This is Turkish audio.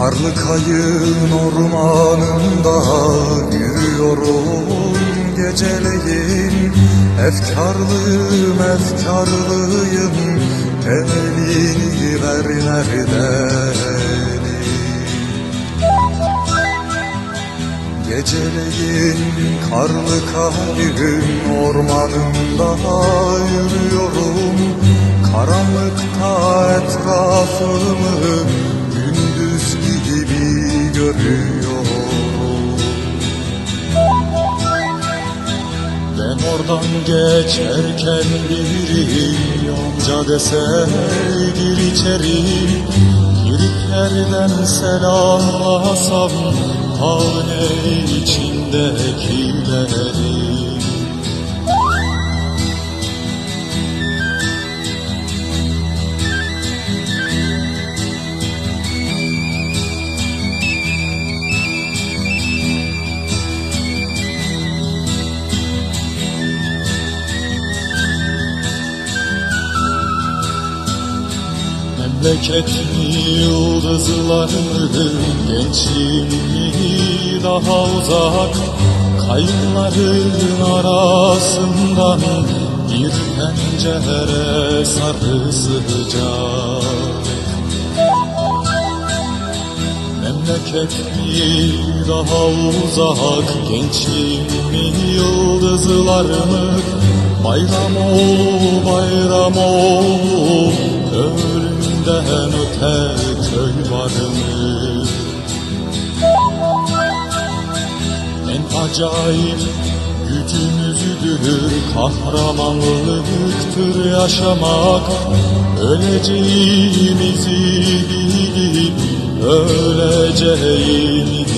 Karlı kayın ormanında yürüyorum geceleyin. Efkarlıyım efkarlıyım elini ver neredenim Geceleyin karlı kayın ormanında yürüyorum. Karanlıkta etrafımı görüyorum. Ben oradan geçerken biri yonca dese gir içeri. Girip yerden selamlasam hane içindekileri Memleket mi yıldızları gençliğim mi daha uzak. Kayınların arasından bir pencere sarı sıcak Memleket mi daha uzak. Gençliğim mi yıldızlar mı Bayram ol bayram ol Ölümden öte köy var mı En acayip gücümüzdür Kahramanlıktır yaşamak. Öleceğimizi bilip Öleceğimizi